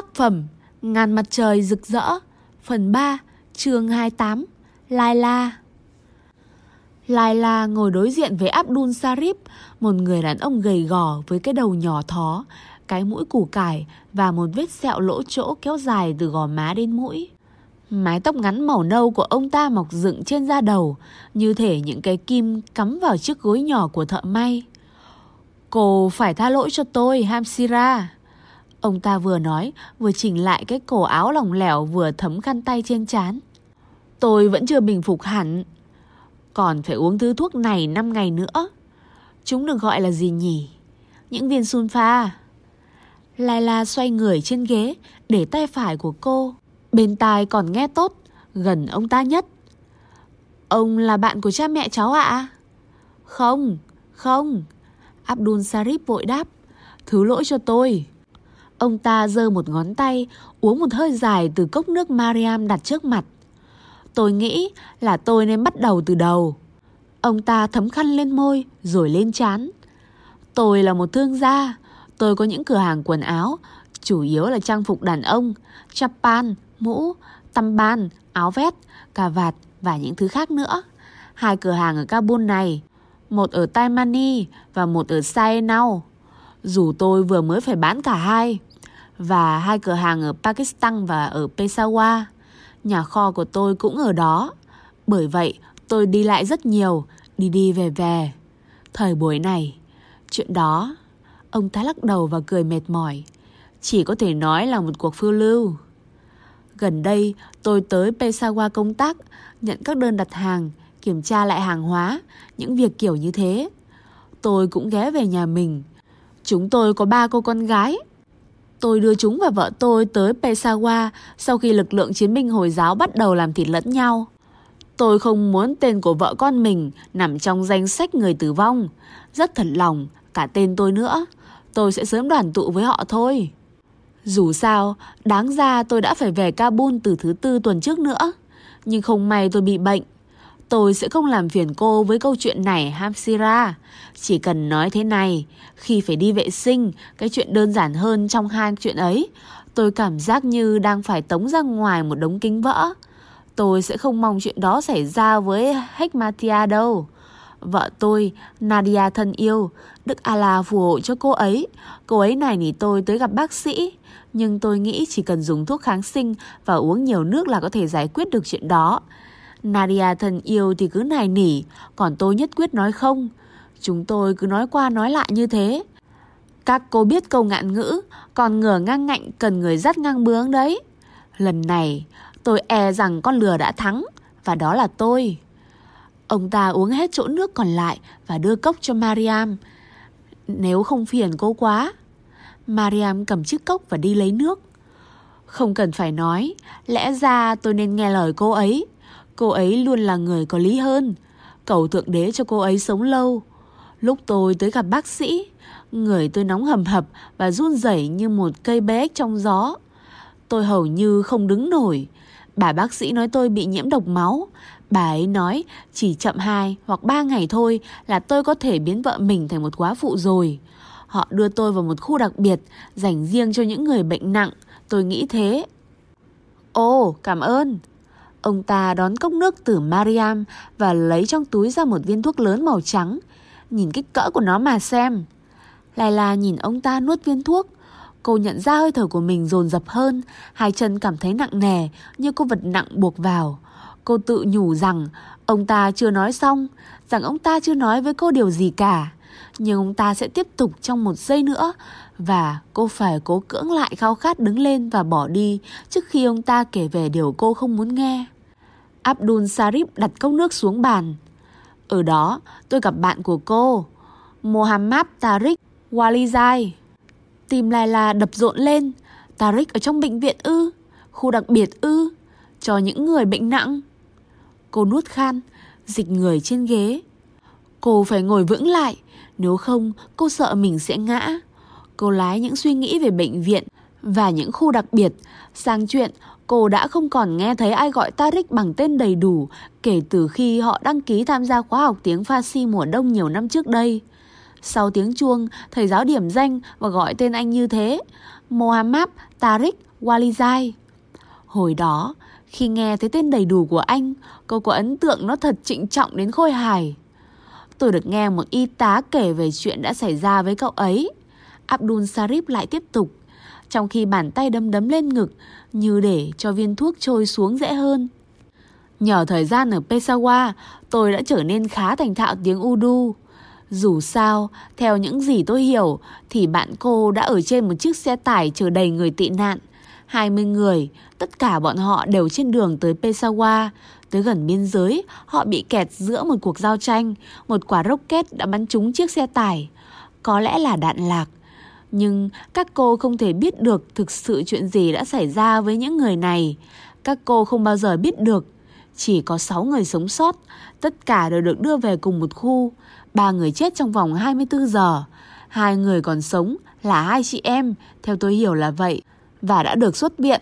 Tác phẩm Ngàn mặt trời rực rỡ, Phần 3 chương 28 lai la ngồi đối diện với Abdul Sarip, Một người đàn ông gầy gò với cái đầu nhỏ thó, Cái mũi củ cải Và một vết sẹo lỗ chỗ kéo dài từ gò má đến mũi. Mái tóc ngắn màu nâu của ông ta mọc dựng trên da đầu, Như thể những cái kim cắm vào chiếc gối nhỏ của thợ may. Cô phải tha lỗi cho tôi, Hamsira. Ông ta vừa nói, vừa chỉnh lại cái cổ áo lỏng lẻo vừa thấm khăn tay trên chán Tôi vẫn chưa bình phục hẳn. Còn phải uống thứ thuốc này 5 ngày nữa. Chúng được gọi là gì nhỉ? Những viên sunfa. Laila xoay người trên ghế, để tay phải của cô. Bên tai còn nghe tốt, gần ông ta nhất. Ông là bạn của cha mẹ cháu ạ? Không, không. Abdul Sarip vội đáp. Thứ lỗi cho tôi. Ông ta giơ một ngón tay, uống một hơi dài từ cốc nước Mariam đặt trước mặt. Tôi nghĩ là tôi nên bắt đầu từ đầu. Ông ta thấm khăn lên môi, rồi lên chán. Tôi là một thương gia. Tôi có những cửa hàng quần áo, chủ yếu là trang phục đàn ông, chapan, mũ, tăm ban, áo vest, cà vạt và những thứ khác nữa. Hai cửa hàng ở Kabul này, một ở Taimani và một ở Saenau. Dù tôi vừa mới phải bán cả hai và hai cửa hàng ở Pakistan và ở Peshawar. Nhà kho của tôi cũng ở đó. Bởi vậy, tôi đi lại rất nhiều, đi đi về về. Thời buổi này, chuyện đó, ông ta lắc đầu và cười mệt mỏi. Chỉ có thể nói là một cuộc phiêu lưu. Gần đây, tôi tới Peshawar công tác, nhận các đơn đặt hàng, kiểm tra lại hàng hóa, những việc kiểu như thế. Tôi cũng ghé về nhà mình. Chúng tôi có ba cô con gái, Tôi đưa chúng và vợ tôi tới Peshawar sau khi lực lượng chiến binh Hồi giáo bắt đầu làm thịt lẫn nhau. Tôi không muốn tên của vợ con mình nằm trong danh sách người tử vong. Rất thật lòng, cả tên tôi nữa. Tôi sẽ sớm đoàn tụ với họ thôi. Dù sao, đáng ra tôi đã phải về Kabul từ thứ tư tuần trước nữa. Nhưng không may tôi bị bệnh. Tôi sẽ không làm phiền cô với câu chuyện này Hamsira. Chỉ cần nói thế này, khi phải đi vệ sinh, cái chuyện đơn giản hơn trong hai chuyện ấy, tôi cảm giác như đang phải tống ra ngoài một đống kính vỡ. Tôi sẽ không mong chuyện đó xảy ra với Hekmatia đâu. Vợ tôi, Nadia thân yêu, Đức Allah phù hộ cho cô ấy. Cô ấy này nỉ tôi tới gặp bác sĩ. Nhưng tôi nghĩ chỉ cần dùng thuốc kháng sinh và uống nhiều nước là có thể giải quyết được chuyện đó. Nadia thân yêu thì cứ nài nỉ, còn tôi nhất quyết nói không. Chúng tôi cứ nói qua nói lại như thế. Các cô biết câu ngạn ngữ, còn ngửa ngang ngạnh cần người dắt ngang bướng đấy. Lần này, tôi e rằng con lừa đã thắng, và đó là tôi. Ông ta uống hết chỗ nước còn lại và đưa cốc cho Mariam. Nếu không phiền cô quá. Mariam cầm chiếc cốc và đi lấy nước. Không cần phải nói, lẽ ra tôi nên nghe lời cô ấy. Cô ấy luôn là người có lý hơn. Cầu thượng đế cho cô ấy sống lâu. Lúc tôi tới gặp bác sĩ, người tôi nóng hầm hập và run rẩy như một cây bé trong gió. Tôi hầu như không đứng nổi. Bà bác sĩ nói tôi bị nhiễm độc máu. Bà ấy nói chỉ chậm 2 hoặc 3 ngày thôi là tôi có thể biến vợ mình thành một quá phụ rồi. Họ đưa tôi vào một khu đặc biệt dành riêng cho những người bệnh nặng. Tôi nghĩ thế. Ồ, cảm ơn. Ông ta đón cốc nước từ Mariam và lấy trong túi ra một viên thuốc lớn màu trắng. Nhìn kích cỡ của nó mà xem. Laila nhìn ông ta nuốt viên thuốc. Cô nhận ra hơi thở của mình dồn dập hơn, hai chân cảm thấy nặng nề như có vật nặng buộc vào. Cô tự nhủ rằng ông ta chưa nói xong, rằng ông ta chưa nói với cô điều gì cả. Nhưng ông ta sẽ tiếp tục trong một giây nữa và cô phải cố cưỡng lại khao khát đứng lên và bỏ đi trước khi ông ta kể về điều cô không muốn nghe. Abdul Sarip đặt cốc nước xuống bàn. Ở đó, tôi gặp bạn của cô, Mohammad Tariq Walizai. Tim Laila đập rộn lên. Tariq ở trong bệnh viện ư? Khu đặc biệt ư? Cho những người bệnh nặng. Cô nuốt khan, dịch người trên ghế. Cô phải ngồi vững lại, nếu không cô sợ mình sẽ ngã. Cô lái những suy nghĩ về bệnh viện và những khu đặc biệt sang chuyện cô đã không còn nghe thấy ai gọi Tarik bằng tên đầy đủ kể từ khi họ đăng ký tham gia khóa học tiếng Farsi mùa đông nhiều năm trước đây. Sau tiếng chuông, thầy giáo điểm danh và gọi tên anh như thế. Mohammad Tarik Walizai. Hồi đó, khi nghe thấy tên đầy đủ của anh, cô có ấn tượng nó thật trịnh trọng đến khôi hài. Tôi được nghe một y tá kể về chuyện đã xảy ra với cậu ấy. Abdul Sarip lại tiếp tục, trong khi bàn tay đấm đấm lên ngực như để cho viên thuốc trôi xuống dễ hơn. Nhờ thời gian ở Peshawar, tôi đã trở nên khá thành thạo tiếng Urdu. Dù sao, theo những gì tôi hiểu, thì bạn cô đã ở trên một chiếc xe tải chở đầy người tị nạn. 20 người, tất cả bọn họ đều trên đường tới Peshawar. Tới gần biên giới, họ bị kẹt giữa một cuộc giao tranh. Một quả rocket đã bắn trúng chiếc xe tải. Có lẽ là đạn lạc. Nhưng các cô không thể biết được thực sự chuyện gì đã xảy ra với những người này. Các cô không bao giờ biết được. Chỉ có 6 người sống sót, tất cả đều được đưa về cùng một khu. Ba người chết trong vòng 24 giờ. Hai người còn sống là hai chị em, theo tôi hiểu là vậy, và đã được xuất viện.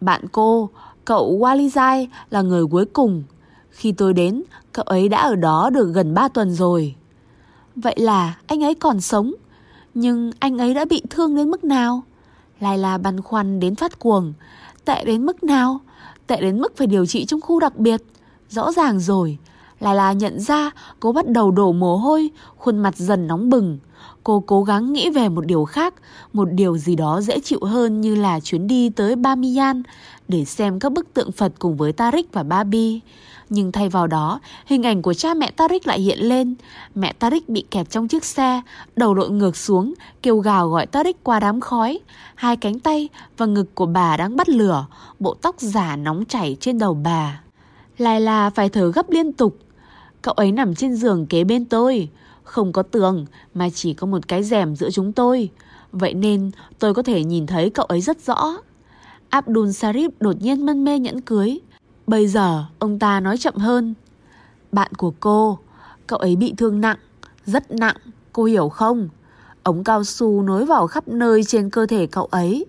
Bạn cô, cậu Walizai là người cuối cùng. Khi tôi đến, cậu ấy đã ở đó được gần 3 tuần rồi. Vậy là anh ấy còn sống, nhưng anh ấy đã bị thương đến mức nào? Lại là băn khoăn đến phát cuồng, tệ đến mức nào? Tệ đến mức phải điều trị trong khu đặc biệt. Rõ ràng rồi, là là nhận ra cô bắt đầu đổ mồ hôi, khuôn mặt dần nóng bừng. Cô cố gắng nghĩ về một điều khác, một điều gì đó dễ chịu hơn như là chuyến đi tới Bamiyan để xem các bức tượng Phật cùng với Tarik và Babi. Nhưng thay vào đó, hình ảnh của cha mẹ Tarik lại hiện lên. Mẹ Tarik bị kẹt trong chiếc xe, đầu lộn ngược xuống, kêu gào gọi Tarik qua đám khói. Hai cánh tay và ngực của bà đang bắt lửa, bộ tóc giả nóng chảy trên đầu bà. Lai là phải thở gấp liên tục. Cậu ấy nằm trên giường kế bên tôi. Không có tường mà chỉ có một cái rèm giữa chúng tôi. Vậy nên tôi có thể nhìn thấy cậu ấy rất rõ. Abdul Sarif đột nhiên mân mê nhẫn cưới. Bây giờ ông ta nói chậm hơn. Bạn của cô, cậu ấy bị thương nặng, rất nặng, cô hiểu không? Ống cao su nối vào khắp nơi trên cơ thể cậu ấy.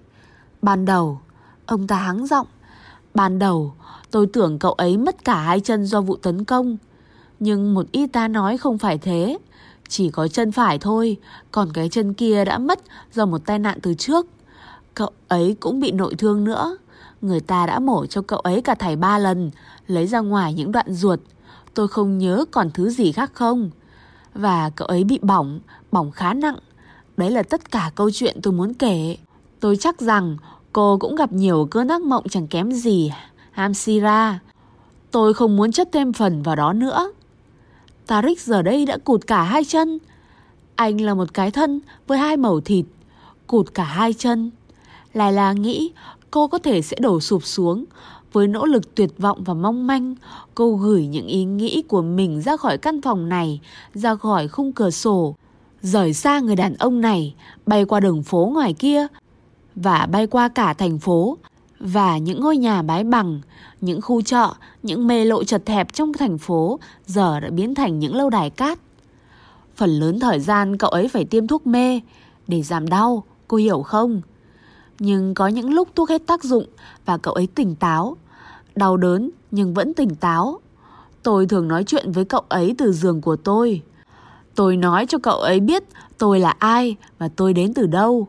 Ban đầu, ông ta hắng giọng. Ban đầu, tôi tưởng cậu ấy mất cả hai chân do vụ tấn công. Nhưng một y tá nói không phải thế. Chỉ có chân phải thôi, còn cái chân kia đã mất do một tai nạn từ trước. Cậu ấy cũng bị nội thương nữa. Người ta đã mổ cho cậu ấy cả thảy ba lần, lấy ra ngoài những đoạn ruột. Tôi không nhớ còn thứ gì khác không. Và cậu ấy bị bỏng, bỏng khá nặng. Đấy là tất cả câu chuyện tôi muốn kể. Tôi chắc rằng cô cũng gặp nhiều cơn ác mộng chẳng kém gì. Hamsira. Tôi không muốn chất thêm phần vào đó nữa. Tarik giờ đây đã cụt cả hai chân. Anh là một cái thân với hai mẩu thịt, cụt cả hai chân. Lai La nghĩ cô có thể sẽ đổ sụp xuống. Với nỗ lực tuyệt vọng và mong manh, cô gửi những ý nghĩ của mình ra khỏi căn phòng này, ra khỏi khung cửa sổ, rời xa người đàn ông này, bay qua đường phố ngoài kia và bay qua cả thành phố và những ngôi nhà bái bằng, những khu chợ, những mê lộ chật hẹp trong thành phố giờ đã biến thành những lâu đài cát. Phần lớn thời gian cậu ấy phải tiêm thuốc mê để giảm đau, cô hiểu không? Nhưng có những lúc thuốc hết tác dụng và cậu ấy tỉnh táo. Đau đớn nhưng vẫn tỉnh táo. Tôi thường nói chuyện với cậu ấy từ giường của tôi. Tôi nói cho cậu ấy biết tôi là ai và tôi đến từ đâu.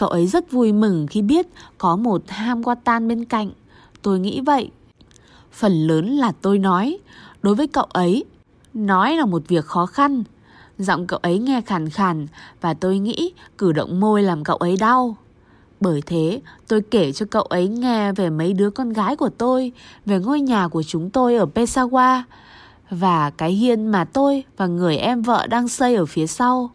Cậu ấy rất vui mừng khi biết có một ham qua tan bên cạnh. Tôi nghĩ vậy. Phần lớn là tôi nói. Đối với cậu ấy, nói là một việc khó khăn. Giọng cậu ấy nghe khàn khàn và tôi nghĩ cử động môi làm cậu ấy đau. Bởi thế, tôi kể cho cậu ấy nghe về mấy đứa con gái của tôi, về ngôi nhà của chúng tôi ở Pesawa và cái hiên mà tôi và người em vợ đang xây ở phía sau.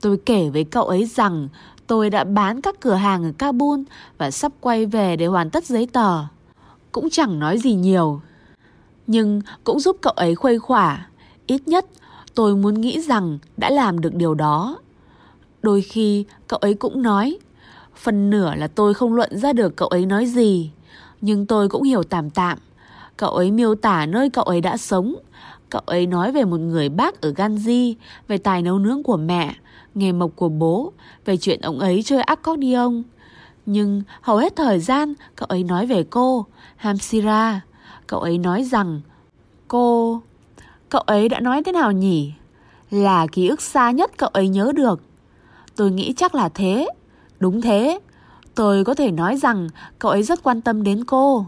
Tôi kể với cậu ấy rằng tôi đã bán các cửa hàng ở Kabul và sắp quay về để hoàn tất giấy tờ. Cũng chẳng nói gì nhiều. Nhưng cũng giúp cậu ấy khuây khỏa. Ít nhất tôi muốn nghĩ rằng đã làm được điều đó. Đôi khi cậu ấy cũng nói Phần nửa là tôi không luận ra được cậu ấy nói gì, nhưng tôi cũng hiểu tạm tạm. Cậu ấy miêu tả nơi cậu ấy đã sống. Cậu ấy nói về một người bác ở Ganji, về tài nấu nướng của mẹ, nghề mộc của bố, về chuyện ông ấy chơi accordion. Nhưng hầu hết thời gian cậu ấy nói về cô, Hamsira. Cậu ấy nói rằng cô... Cậu ấy đã nói thế nào nhỉ? Là ký ức xa nhất cậu ấy nhớ được. Tôi nghĩ chắc là thế. Đúng thế. Tôi có thể nói rằng cậu ấy rất quan tâm đến cô.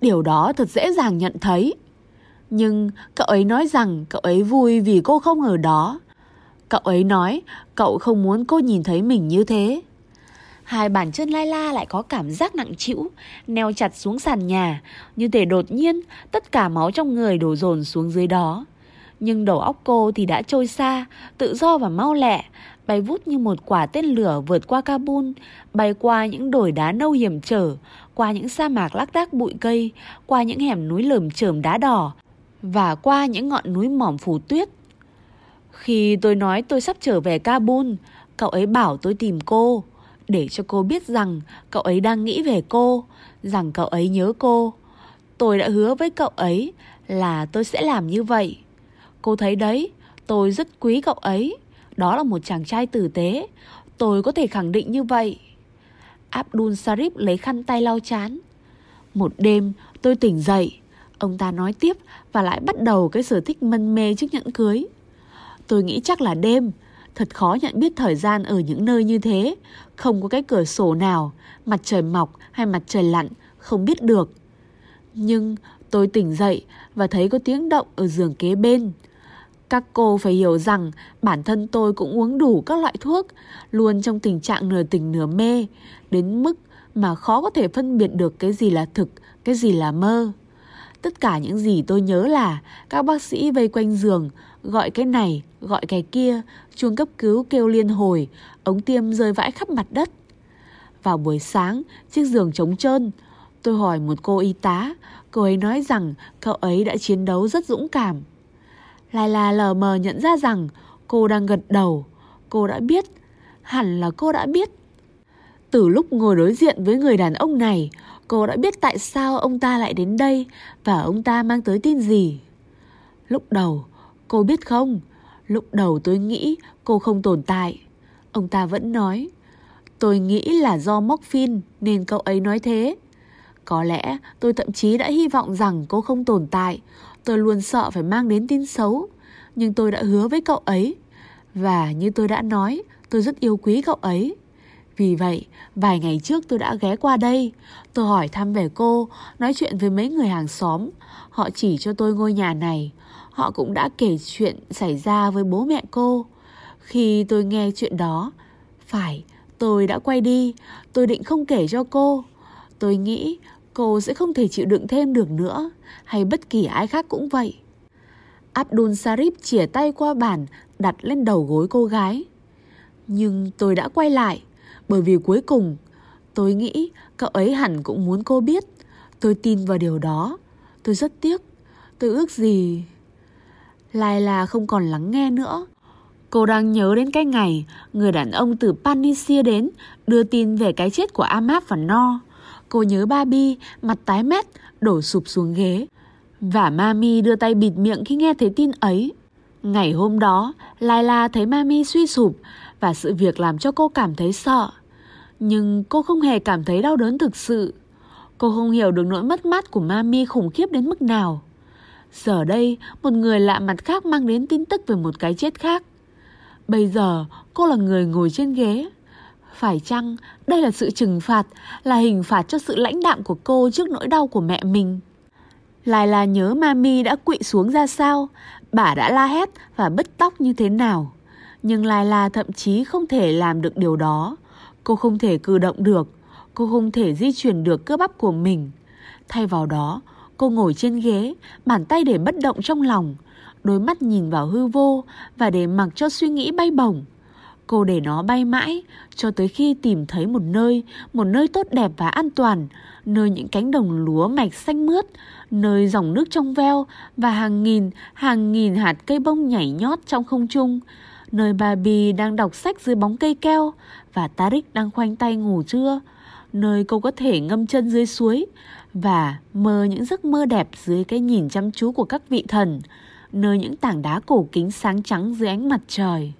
Điều đó thật dễ dàng nhận thấy. Nhưng cậu ấy nói rằng cậu ấy vui vì cô không ở đó. Cậu ấy nói cậu không muốn cô nhìn thấy mình như thế. Hai bàn chân Lai La lại có cảm giác nặng trĩu, neo chặt xuống sàn nhà, như thể đột nhiên tất cả máu trong người đổ dồn xuống dưới đó. Nhưng đầu óc cô thì đã trôi xa, tự do và mau lẹ, bay vút như một quả tên lửa vượt qua Kabul, bay qua những đồi đá nâu hiểm trở, qua những sa mạc lác đác bụi cây, qua những hẻm núi lởm chởm đá đỏ và qua những ngọn núi mỏm phủ tuyết. Khi tôi nói tôi sắp trở về Kabul, cậu ấy bảo tôi tìm cô để cho cô biết rằng cậu ấy đang nghĩ về cô, rằng cậu ấy nhớ cô. Tôi đã hứa với cậu ấy là tôi sẽ làm như vậy. Cô thấy đấy, tôi rất quý cậu ấy. Đó là một chàng trai tử tế. Tôi có thể khẳng định như vậy. Abdul Sharif lấy khăn tay lau chán. Một đêm tôi tỉnh dậy. Ông ta nói tiếp và lại bắt đầu cái sở thích mân mê trước nhẫn cưới. Tôi nghĩ chắc là đêm. Thật khó nhận biết thời gian ở những nơi như thế. Không có cái cửa sổ nào, mặt trời mọc hay mặt trời lặn, không biết được. Nhưng tôi tỉnh dậy và thấy có tiếng động ở giường kế bên. Các cô phải hiểu rằng bản thân tôi cũng uống đủ các loại thuốc, luôn trong tình trạng nửa tỉnh nửa mê, đến mức mà khó có thể phân biệt được cái gì là thực, cái gì là mơ. Tất cả những gì tôi nhớ là các bác sĩ vây quanh giường, gọi cái này, gọi cái kia, chuông cấp cứu kêu liên hồi, ống tiêm rơi vãi khắp mặt đất. Vào buổi sáng, chiếc giường trống trơn, tôi hỏi một cô y tá, cô ấy nói rằng cậu ấy đã chiến đấu rất dũng cảm. Lai là lờ mờ nhận ra rằng cô đang gật đầu, cô đã biết, hẳn là cô đã biết. Từ lúc ngồi đối diện với người đàn ông này, cô đã biết tại sao ông ta lại đến đây và ông ta mang tới tin gì. Lúc đầu, cô biết không, lúc đầu tôi nghĩ cô không tồn tại. Ông ta vẫn nói, tôi nghĩ là do morphine nên cậu ấy nói thế. Có lẽ tôi thậm chí đã hy vọng rằng cô không tồn tại. Tôi luôn sợ phải mang đến tin xấu. Nhưng tôi đã hứa với cậu ấy. Và như tôi đã nói, tôi rất yêu quý cậu ấy. Vì vậy, vài ngày trước tôi đã ghé qua đây. Tôi hỏi thăm về cô, nói chuyện với mấy người hàng xóm. Họ chỉ cho tôi ngôi nhà này. Họ cũng đã kể chuyện xảy ra với bố mẹ cô. Khi tôi nghe chuyện đó, phải, tôi đã quay đi. Tôi định không kể cho cô. Tôi nghĩ cô sẽ không thể chịu đựng thêm được nữa, hay bất kỳ ai khác cũng vậy. Abdul sarip chìa tay qua bàn, đặt lên đầu gối cô gái. Nhưng tôi đã quay lại, bởi vì cuối cùng tôi nghĩ cậu ấy hẳn cũng muốn cô biết. Tôi tin vào điều đó. Tôi rất tiếc. Tôi ước gì... Lai là không còn lắng nghe nữa. Cô đang nhớ đến cái ngày người đàn ông từ Panisia đến đưa tin về cái chết của Amap và No. Cô nhớ Barbie, mặt tái mét, đổ sụp xuống ghế. Và Mami đưa tay bịt miệng khi nghe thấy tin ấy. Ngày hôm đó, Laila thấy Mami suy sụp và sự việc làm cho cô cảm thấy sợ. Nhưng cô không hề cảm thấy đau đớn thực sự. Cô không hiểu được nỗi mất mát của Mami khủng khiếp đến mức nào. Giờ đây, một người lạ mặt khác mang đến tin tức về một cái chết khác. Bây giờ, cô là người ngồi trên ghế. Phải chăng đây là sự trừng phạt, là hình phạt cho sự lãnh đạm của cô trước nỗi đau của mẹ mình? Lại là nhớ Mami đã quỵ xuống ra sao, bà đã la hét và bứt tóc như thế nào. Nhưng Lai La thậm chí không thể làm được điều đó. Cô không thể cử động được, cô không thể di chuyển được cơ bắp của mình. Thay vào đó, cô ngồi trên ghế, bàn tay để bất động trong lòng, đôi mắt nhìn vào hư vô và để mặc cho suy nghĩ bay bổng. Cô để nó bay mãi cho tới khi tìm thấy một nơi, một nơi tốt đẹp và an toàn, nơi những cánh đồng lúa mạch xanh mướt, nơi dòng nước trong veo và hàng nghìn, hàng nghìn hạt cây bông nhảy nhót trong không trung, nơi bà Bì đang đọc sách dưới bóng cây keo và Tarik đang khoanh tay ngủ trưa, nơi cô có thể ngâm chân dưới suối và mơ những giấc mơ đẹp dưới cái nhìn chăm chú của các vị thần, nơi những tảng đá cổ kính sáng trắng dưới ánh mặt trời.